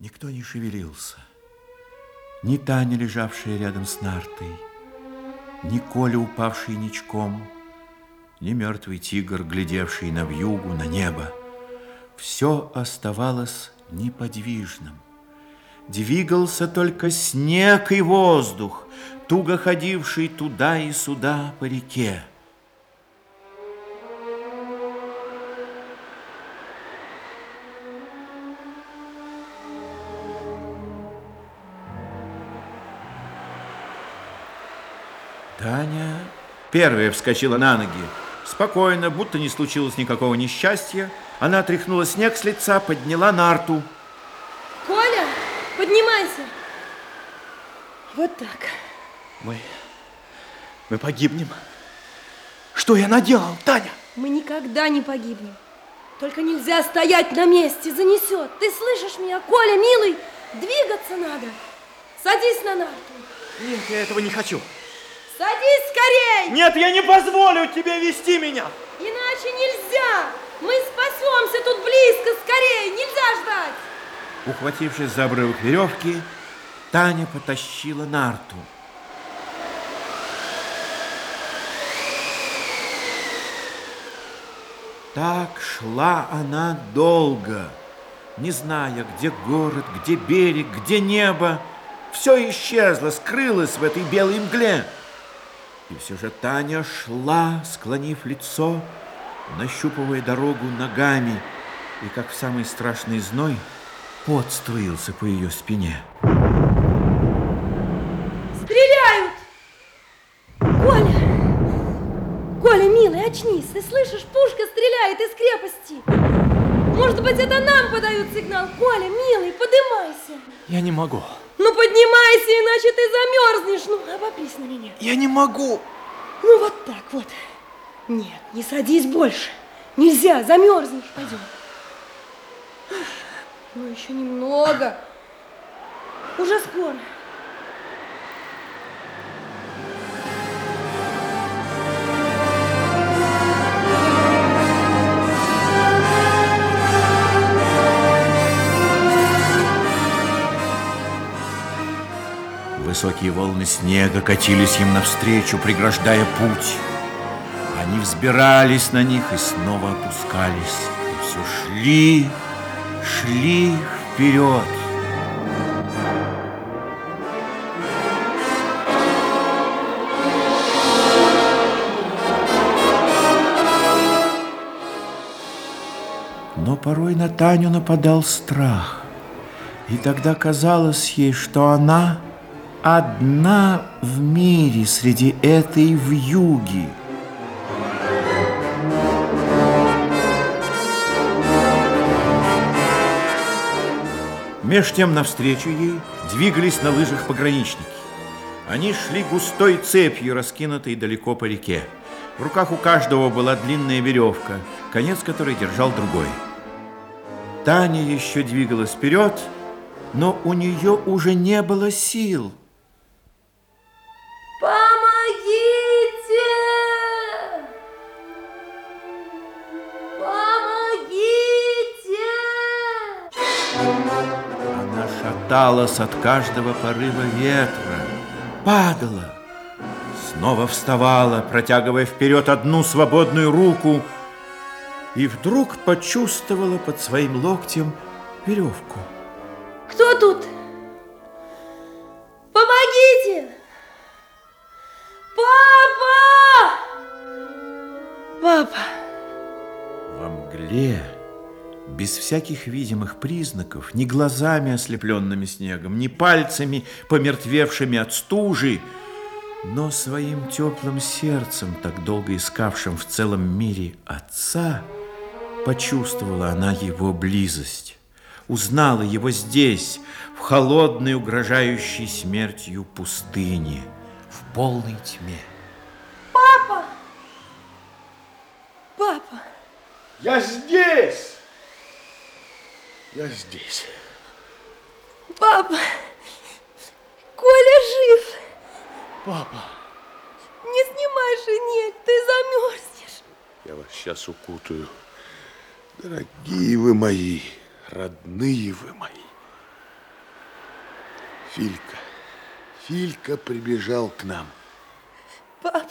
Никто не шевелился. Ни Таня, лежавшая рядом с нартой, ни Коля, упавший ничком, ни мертвый тигр, глядевший на вьюгу, на небо. Все оставалось неподвижным. Двигался только снег и воздух, туго ходивший туда и сюда по реке. Таня первая вскочила на ноги. Спокойно, будто не случилось никакого несчастья, она отряхнула снег с лица, подняла нарту. Коля, поднимайся. Вот так. Мы... мы погибнем. Что я наделал, Таня? Мы никогда не погибнем. Только нельзя стоять на месте, занесет. Ты слышишь меня, Коля, милый? Двигаться надо. Садись на нарту. Нет, я этого не хочу. Садись скорей! Нет, я не позволю тебе вести меня! Иначе нельзя! Мы спасемся тут близко, скорее! Нельзя ждать! Ухватившись за обрывок веревки, Таня потащила нарту. Так шла она долго, не зная, где город, где берег, где небо. Все исчезло, скрылось в этой белой мгле. И все же Таня шла, склонив лицо, нащупывая дорогу ногами, и, как в самый страшный зной, пот струился по ее спине. Стреляют! Коля! Коля, милый, очнись! Ты слышишь, пушка стреляет из крепости! Может быть, это нам подают сигнал? Коля, милый, подымайся! Я не могу. Ну поднимайся, иначе ты замерзнешь. Ну, обопрись на меня. Я не могу. Ну вот так вот. Нет, не садись больше. Нельзя, замерзнешь. Пойдем. Ну, еще немного. Уже скоро. Высокие волны снега катились им навстречу, преграждая путь. Они взбирались на них и снова опускались. И все шли, шли вперед. Но порой на Таню нападал страх. И тогда казалось ей, что она одна в мире среди этой вьюги. Меж тем навстречу ей двигались на лыжах пограничники. Они шли густой цепью, раскинутой далеко по реке. В руках у каждого была длинная веревка, конец которой держал другой. Таня еще двигалась вперед, но у нее уже не было сил. Шаталась от каждого порыва ветра, падала, снова вставала, протягивая вперед одну свободную руку, и вдруг почувствовала под своим локтем веревку. Кто тут? Помогите! Папа! Папа! Во мгле, без всяких видимых признаков, ни глазами, ослепленными снегом, ни пальцами, помертвевшими от стужи, но своим теплым сердцем, так долго искавшим в целом мире отца, почувствовала она его близость, узнала его здесь, в холодной, угрожающей смертью пустыне, в полной тьме. Папа! Папа! Я здесь! Я здесь. Папа! Коля жив! Папа, Не снимай шинель, ты замерзнешь. Я вас сейчас укутаю. Дорогие вы мои, родные вы мои. Филька. Филька прибежал к нам. Папа,